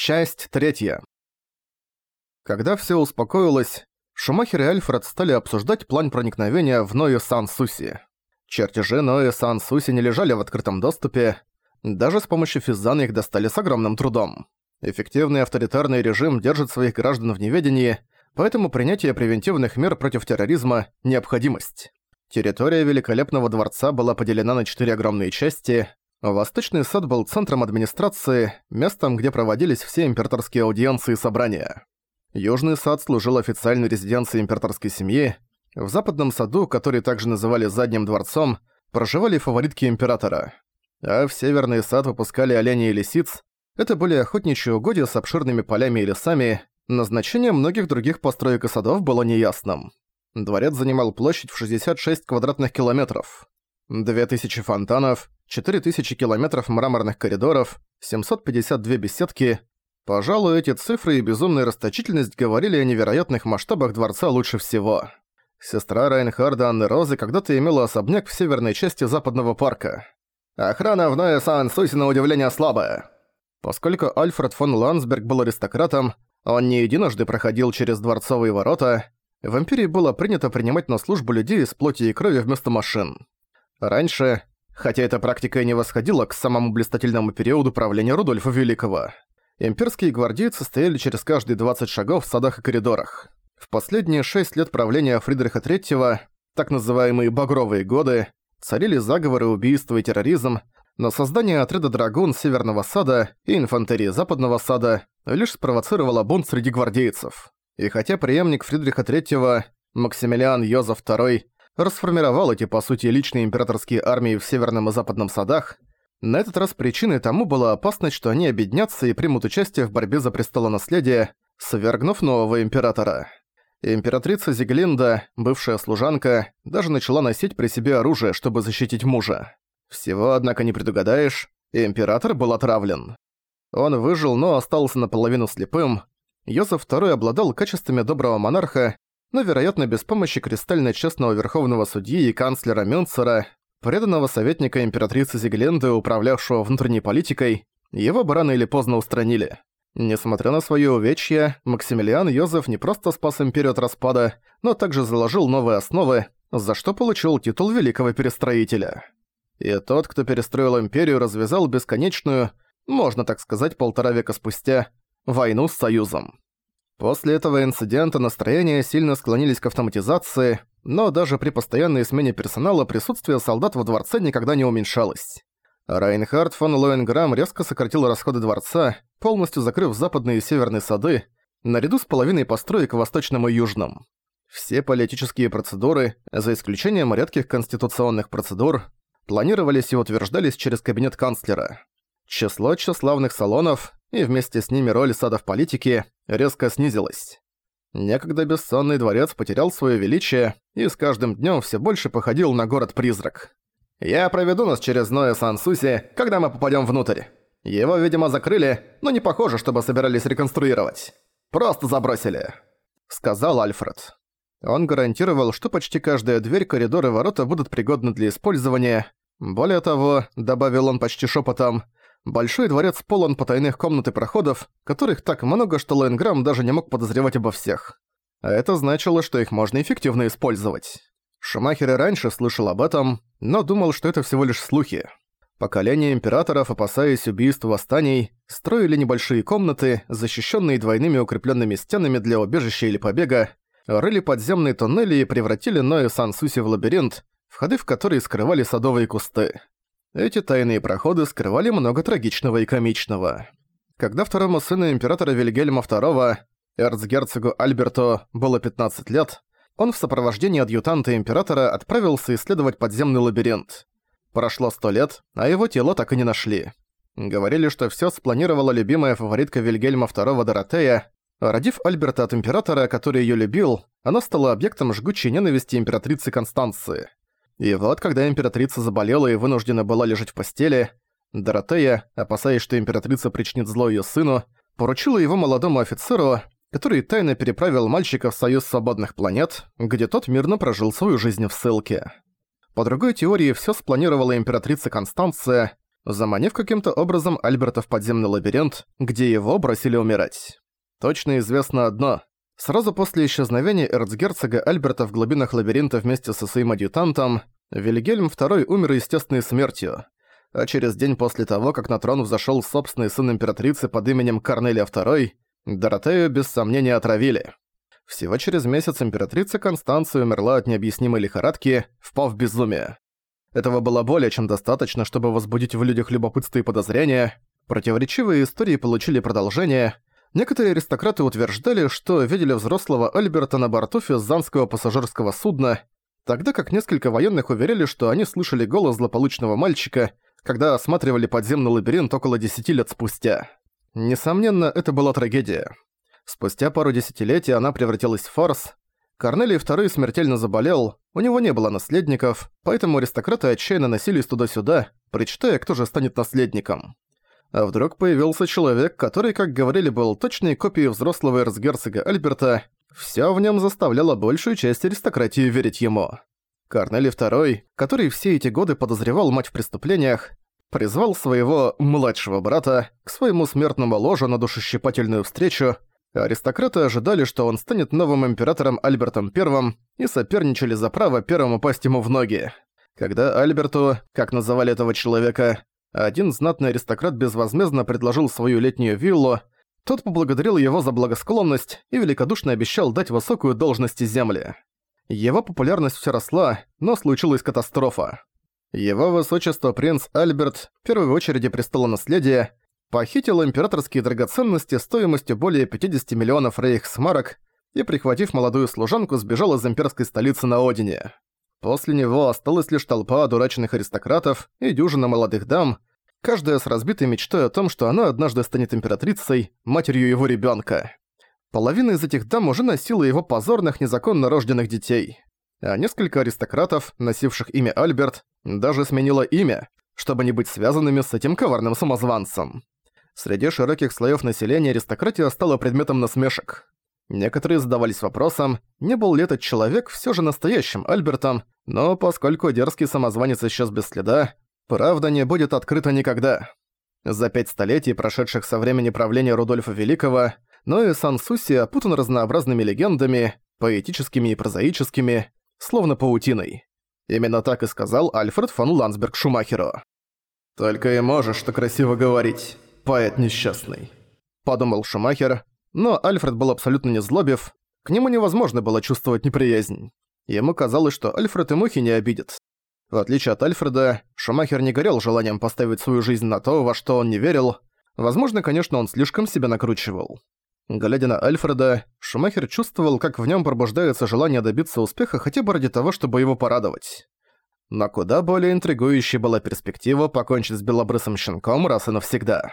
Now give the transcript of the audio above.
Часть третья. Когда все успокоилось, Шумахер и Альфред стали обсуждать план проникновения в Ноэ Сан-Суси. Чертежи Ноэ Сан-Суси не лежали в открытом доступе, даже с помощью Физана их достали с огромным трудом. Эффективный авторитарный режим держит своих граждан в неведении, поэтому принятие превентивных мер против терроризма – необходимость. Территория Великолепного дворца была поделена на четыре огромные части. Восточный сад был центром администрации, местом, где проводились все императорские аудиенции и собрания. Южный сад служил официальной резиденцией императорской семьи. В западном саду, который также называли Задним дворцом, проживали фаворитки императора. А в северный сад выпускали оленей и лисиц. Это были охотничьи угодья с обширными полями и лесами. Назначение многих других построек и садов было неясным. Дворец занимал площадь в 66 квадратных километров. 2000 фонтанов, 4000 километров мраморных коридоров, 752 беседки. Пожалуй, эти цифры и безумная расточительность говорили о невероятных масштабах дворца лучше всего. Сестра Райнхарда Анны Розы когда-то имела особняк в северной части западного парка. Охрана в Ное Сан-Суси на удивление слабая. Поскольку Альфред фон Лансберг был аристократом, он не единожды проходил через дворцовые ворота, в Империи было принято принимать на службу людей из плоти и крови вместо машин. Раньше, хотя эта практика и не восходила к самому блистательному периоду правления Рудольфа Великого, имперские гвардейцы стояли через каждые 20 шагов в садах и коридорах. В последние шесть лет правления Фридриха III, так называемые «багровые годы», царили заговоры, убийства и терроризм, но создание отряда драгун Северного Сада и инфантерии Западного Сада лишь спровоцировало бунт среди гвардейцев. И хотя преемник Фридриха III, Максимилиан Йозеф II, расформировал эти, по сути, личные императорские армии в Северном и Западном садах, на этот раз причиной тому была опасность, что они объединятся и примут участие в борьбе за престолонаследие, свергнув нового императора. Императрица Зиглинда, бывшая служанка, даже начала носить при себе оружие, чтобы защитить мужа. Всего, однако, не предугадаешь, император был отравлен. Он выжил, но остался наполовину слепым, Йозеф II обладал качествами доброго монарха, но, вероятно, без помощи кристально честного верховного судьи и канцлера Мюнцера, преданного советника императрицы Зигленды, управлявшего внутренней политикой, его бы рано или поздно устранили. Несмотря на своё увечья, Максимилиан Йозеф не просто спас империю от распада, но также заложил новые основы, за что получил титул Великого Перестроителя. И тот, кто перестроил империю, развязал бесконечную, можно так сказать, полтора века спустя, войну с Союзом. После этого инцидента настроения сильно склонились к автоматизации, но даже при постоянной смене персонала присутствие солдат во дворце никогда не уменьшалось. Райнхард фон Лоенграм резко сократил расходы дворца, полностью закрыв западные и северные сады, наряду с половиной построек в восточном и южном. Все политические процедуры, за исключением редких конституционных процедур, планировались и утверждались через кабинет канцлера. Число тщеславных салонов, и вместе с ними роль сада в политике резко снизилась. Некогда бессонный дворец потерял свое величие и с каждым днем все больше походил на город-призрак. «Я проведу нас через Ноя Сан-Суси, когда мы попадем внутрь. Его, видимо, закрыли, но не похоже, чтобы собирались реконструировать. Просто забросили», — сказал Альфред. Он гарантировал, что почти каждая дверь, коридор и ворота будут пригодны для использования. Более того, добавил он почти шепотом, Большой дворец полон потайных комнат и проходов, которых так много, что Лоенграм даже не мог подозревать обо всех. А это значило, что их можно эффективно использовать. Шумахер и раньше слышал об этом, но думал, что это всего лишь слухи. Поколение императоров, опасаясь убийств восстаний, строили небольшие комнаты, защищенные двойными укрепленными стенами для убежища или побега, рыли подземные туннели и превратили Ноэ Сан-Суси в лабиринт, входы в который скрывали садовые кусты. Эти тайные проходы скрывали много трагичного и комичного. Когда второму сыну императора Вильгельма II, эрцгерцогу Альберту, было 15 лет, он в сопровождении адъютанта императора отправился исследовать подземный лабиринт. Прошло сто лет, а его тело так и не нашли. Говорили, что всё спланировала любимая фаворитка Вильгельма II Доротея. Родив Альберта от императора, который её любил, она стала объектом жгучей ненависти императрицы Констанции. И вот, когда императрица заболела и вынуждена была лежать в постели, Доротея, опасаясь, что императрица причинит зло её сыну, поручила его молодому офицеру, который тайно переправил мальчика в Союз Свободных Планет, где тот мирно прожил свою жизнь в ссылке. По другой теории, всё спланировала императрица Констанция, заманив каким-то образом Альберта в подземный лабиринт, где его бросили умирать. Точно известно одно. Сразу после исчезновения эрцгерцога Альберта в глубинах лабиринта вместе со своим адъютантом, Вильгельм II умер естественной смертью, а через день после того, как на трон взошел собственный сын императрицы под именем Корнелия II, Доротею без сомнения отравили. Всего через месяц императрица Констанция умерла от необъяснимой лихорадки, впав в безумие. Этого было более чем достаточно, чтобы возбудить в людях любопытство и подозрения. Противоречивые истории получили продолжение. Некоторые аристократы утверждали, что видели взрослого Альберта на борту физанского пассажирского судна, тогда как несколько военных уверяли, что они слышали голос злополучного мальчика, когда осматривали подземный лабиринт около десяти лет спустя. Несомненно, это была трагедия. Спустя пару десятилетий она превратилась в фарс. Корнелий II смертельно заболел, у него не было наследников, поэтому аристократы отчаянно носились туда-сюда, причитая, кто же станет наследником. А вдруг появился человек, который, как говорили, был точной копией взрослого эрцгерцога Альберта, всё в нём заставляло большую часть аристократии верить ему. Корнелий II, который все эти годы подозревал мать в преступлениях, призвал своего младшего брата к своему смертному ложу на душещипательную встречу, аристократы ожидали, что он станет новым императором Альбертом I и соперничали за право первым упасть ему в ноги. Когда Альберту, как называли этого человека, один знатный аристократ безвозмездно предложил свою летнюю виллу, тот поблагодарил его за благосклонность и великодушно обещал дать высокую должность земли. Его популярность все росла, но случилась катастрофа. Его высочество принц Альберт, в первой очереди престола наследия, похитил императорские драгоценности стоимостью более 50 миллионов рейхсмарок и, прихватив молодую служанку, сбежал из имперской столицы на Одине. После него осталась лишь толпа одураченных аристократов и дюжина молодых дам, каждая с разбитой мечтой о том, что она однажды станет императрицей, матерью его ребенка. Половина из этих дам уже носила его позорных незаконно рожденных детей. А несколько аристократов, носивших имя Альберт, даже сменило имя, чтобы не быть связанными с этим коварным самозванцем. Среди широких слоев населения аристократия стала предметом насмешек. Некоторые задавались вопросом, не был ли этот человек все же настоящим Альбертом, но поскольку дерзкий самозванец исчез без следа, правда не будет открыта никогда. За пять столетий, прошедших со времени правления Рудольфа Великого, но и Сан-Суси опутан разнообразными легендами, поэтическими и прозаическими, словно паутиной. Именно так и сказал Альфред фон Ландсберг Шумахеру. «Только и можешь что красиво говорить, поэт несчастный», — подумал Шумахер, но Альфред был абсолютно не злобив, к нему невозможно было чувствовать неприязнь. Ему казалось, что Альфред и мухи не обидит. В отличие от Альфреда, Шумахер не горел желанием поставить свою жизнь на то, во что он не верил. Возможно, конечно, он слишком себя накручивал. Глядя на Альфреда, Шумахер чувствовал, как в нем пробуждается желание добиться успеха хотя бы ради того, чтобы его порадовать. Но куда более интригующей была перспектива покончить с белобрысым щенком раз и навсегда.